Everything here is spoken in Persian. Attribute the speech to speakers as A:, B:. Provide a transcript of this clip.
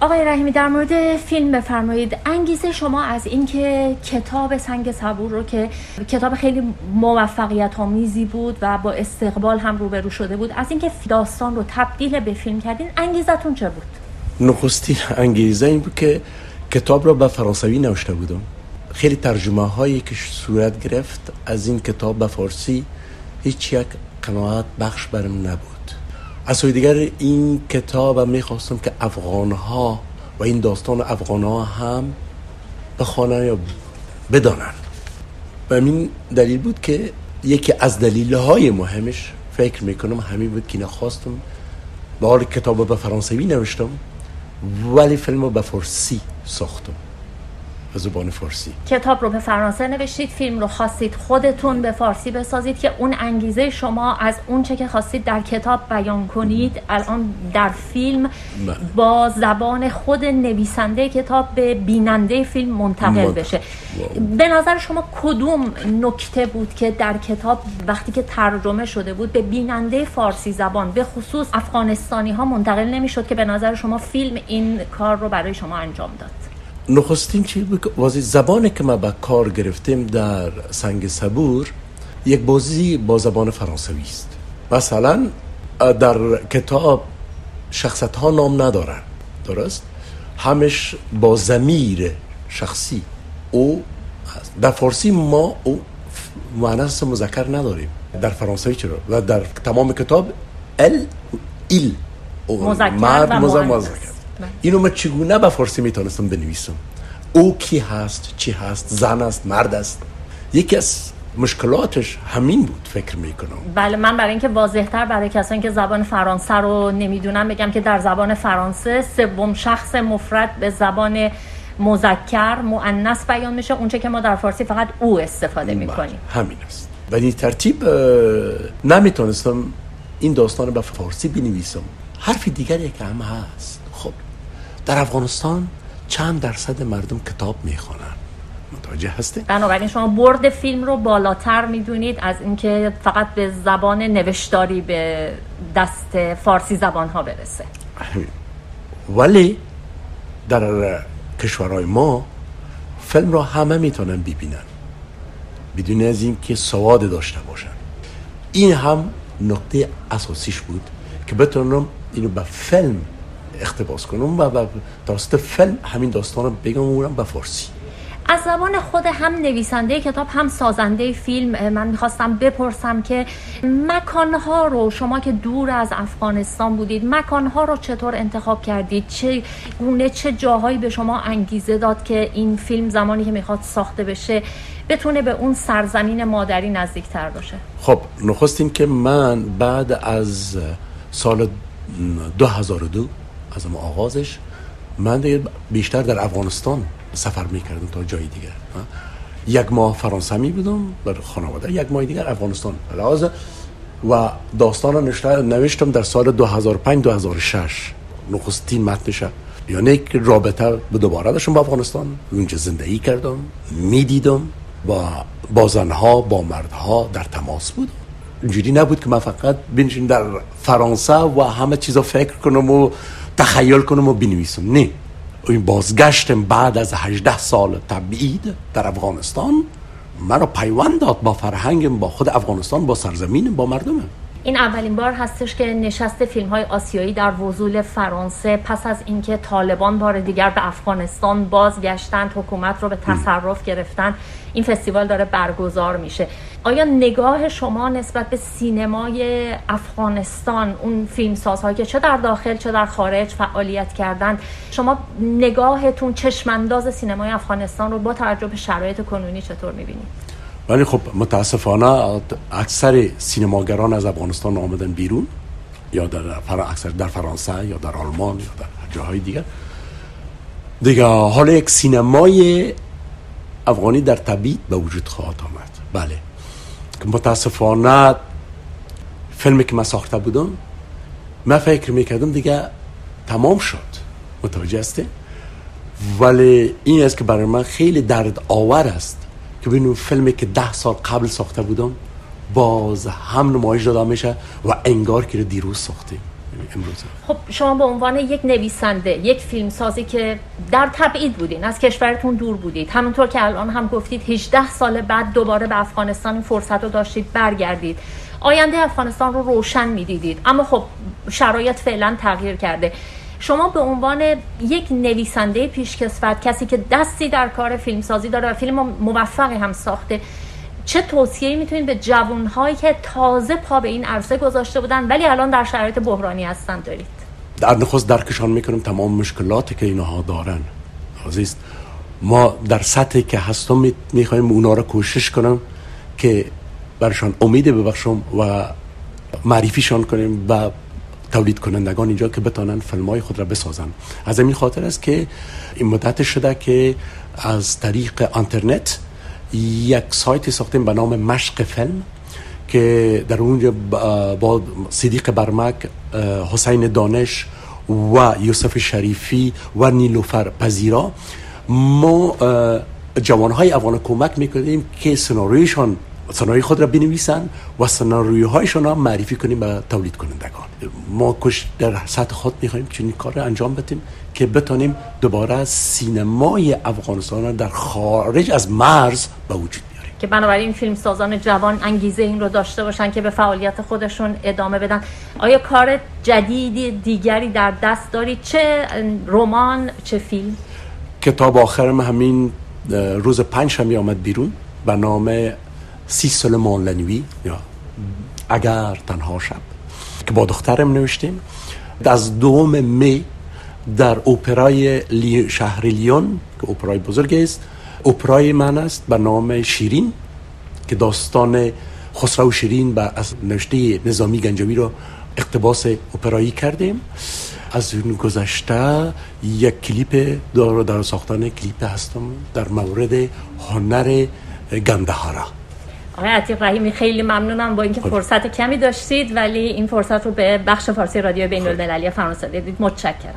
A: آقای رحیمی در مورد فیلم بفرمایید. انگیزه شما از اینکه کتاب سنگ صبور رو که کتاب خیلی موفقیت آمیزی بود و با استقبال هم روبرو شده بود از اینکه داستان رو تبدیل به فیلم کردین انگیزتون چه بود؟
B: نخستین انگیزه این بود که کتاب رو به فرانسوی نوشته بودم. خیلی ترجمه هایی که صورت گرفت از این کتاب به فارسی هیچ یک قناعت بخش برم نبود. از سوی دیگر این کتاب می‌خواستم که افغان ها و این داستان افغان ها هم بخوانن یا بدانن و این دلیل بود که یکی از دلیل های مهمش فکر می‌کنم همین بود که نخواستم حال کتاب به فرانسوی نوشتم ولی فیلم به فارسی ساختم. به زبان فارسی.
A: کتاب رو به فرانسه نوشتید فیلم رو خواستید خودتون به فارسی بسازید که اون انگیزه شما از اون چه که خواستید در کتاب بیان کنید. الان در فیلم. با زبان خود نویسنده کتاب به بیننده فیلم منتقل. بشه. به نظر شما کدوم نکته بود که در کتاب وقتی که ترجمه شده بود به بیننده فارسی زبان به خصوص افغانستانی ها منتقل نمی‌شد که به نظر شما فیلم این کار رو برای شما انجام داد؟
B: نخستین چی بود که واسه زبانی که ما به کار گرفتیم در سنگ صبور یک بازی با زبان فرانسوی است. مثلا در کتاب شخصت ها نام ندارن. درست؟ همش با زمیر شخصی. او هست. در فارسی ما او معنیس مذکر نداریم. در فرانسوی چرا؟ و در تمام کتاب ال ایل. او
A: مذکر و
B: مذکر. اینو من چگونه به فارسی می‌تونستم بنویسم؟ او کی هست چی هست زن است مرد است؟ یکی از مشکلاتش همین بود فکر می‌کنم.
A: بله من برای اینکه واضحتر برای کسانی که زبان فرانسه رو نمی‌دونم بگم که در زبان فرانسه سوم شخص مفرد به زبان مذکر مؤنث بیان میشه. اونچه که ما در فارسی فقط او استفاده می‌کنیم.
B: بله، همین است. و این ترتیب نمی‌تونستم این داستان رو به فارسی بنویسم. حرف دیگری که هم هست. در افغانستان چند درصد مردم کتاب می‌خوانن متوجه هستی؟
A: بنابراین شما برد فیلم رو بالاتر می‌دونید از اینکه فقط به زبان نوشتاری به دست فارسی زبان ها برسه
B: ولی در کشورهای ما فیلم را همه می‌تونن ببینن بدون از اینکه سواد داشته باشن. این هم نقطه اساسیش بود که بتونم اینو به فیلم اقتباس کنم و توسط فیلم همین داستان رو بگم اونم به فارسی.
A: از زبان خود هم نویسنده کتاب هم سازنده فیلم من می‌خواستم بپرسم که مکانها رو شما که دور از افغانستان بودید مکانها رو چطور انتخاب کردید؟ چه گونه چه جاهایی به شما انگیزه داد که این فیلم زمانی که می‌خواد ساخته بشه بتونه به اون سرزمین مادری نزدیکتر باشه؟
B: خب نخست این که من بعد از سال 2002 از اون آغازش. من دیگه بیشتر در افغانستان سفر می‌کردم تا جای دیگر. یک ماه فرانسه می بودم بر خانواده. یک ماه دیگر افغانستان. لحاظ و داستان نشته- نوشتم در سال 2005 2006 نخستین متنش یعنی که رابطه به دوباره داشتم با افغانستان. اونجا زندگی کردم می‌دیدم با زنها با مردها در تماس بودم. اینجوری نبود که من فقط بنشین در فرانسه و همه چیزا فکر کنم و تخیل کنم و بنویسم. نه. این بازگشتم بعد از 18 سال تبعید در افغانستان. مرا پیوند داد با فرهنگم با خود افغانستان با سرزمینم با مردمم.
A: این اولین بار هستش که نشست فیلم های آسیایی در وزول فرانسه پس از اینکه طالبان بار دیگر به افغانستان بازگشتند حکومت رو به تصرف گرفتن این فستیوال داره برگزار میشه. آیا نگاه شما نسبت به سینمای افغانستان اون فیلمسازهایی که چه در داخل چه در خارج فعالیت کردند شما نگاهتون چشمانداز سینمای افغانستان رو با توجه به شرایط کنونی چطور می‌بینید؟
B: ولی خب متاسفانه اکثر سینماگران از افغانستان آمدن بیرون یا در فر... اکثر در فرانسه یا در آلمان یا در جاهای دیگر دیگه حالا یک سینمای افغانی در طبیعت به وجود خواهد آمد. بله. متاسفانه فیلمی که من ساخته بودم من فکر می‌کردم دیگه تمام شد. متوجه هستی؟ ولی این است که برای من خیلی درد آور است که ببینم فیلمی که ده سال قبل ساخته بودم باز هم نمایش داده میشه و انگار که رو دیروز ساختیم. امروز
A: خب شما به عنوان یک نویسنده یک فیلم سازی که در تبعید بودین از کشورتون دور بودید همونطور که الان هم گفتید 18 سال بعد دوباره به افغانستان فرصت رو داشتید برگردید. آینده افغانستان رو روشن می‌دیدید. اما خب شرایط فعلا تغییر کرده. شما به عنوان یک نویسنده پیشکسوت کسی که دستی در کار فیلمسازی داره و فیلم موفقی هم ساخته چه توصیه‌ای می‌تونید به جوانهایی که تازه پا به این عرصه گذاشته بودن ولی الان در شرایط بحرانی هستن دارید؟
B: در نخست درکشان می‌کنم تمام مشکلاتی که اینها دارن. عزیز ما در سطحی که هستم می‌خوایم اونا را کوشش کنم که برشان امید ببخشم و معرفیشان کنیم و تولید کنندگان اینجا که بتانن فیلم های خود را بسازن. از این خاطر است که این مدت شده که از طریق اینترنت یک سایت ساختیم به نام مشق فیلم که در اونجا با صدیق برمک حسین دانش و یوسف شریفی و نیلوفر پذیرا ما جوانهای افغان کمک می‌کنیم که سناریوشان سناریوی خود را بنویسن و سناریوهایشان را معرفی کنیم به تولید کنندگان ما کش در سطح خود می‌خوایم چنین کار انجام بدیم که بتانیم دوباره سینمای افغانستان در خارج از مرز به وجود بیاریم.
A: که بنابراین فیلم سازان جوان انگیزه این رو داشته باشن که به فعالیت خودشون ادامه بدن. آیا کار جدیدی دیگری در دست دارید چه رمان چه فیلم؟
B: کتاب آخرم همین روز پنج همی آمد بیرون. به نام سی سال لنوی یا اگر تنها شب که با دخترم نوشتیم. از دوم می در اپرای شهر لیون که اپرای بزرگ است اپرای من است به نام شیرین که داستان خسرو شیرین و از نوشته نظامی گنجوی را اقتباس اپرایی کردیم. از اون گذشته یک کلیپ دار در ساختن کلیپ هستم در مورد هنر گندهارا.
A: آقای عتیق رحیمی خیلی ممنونم با اینکه خب. فرصت کمی داشتید ولی این فرصت رو به بخش فارسی رادیو بین المللی فرانسه دادید متشکرم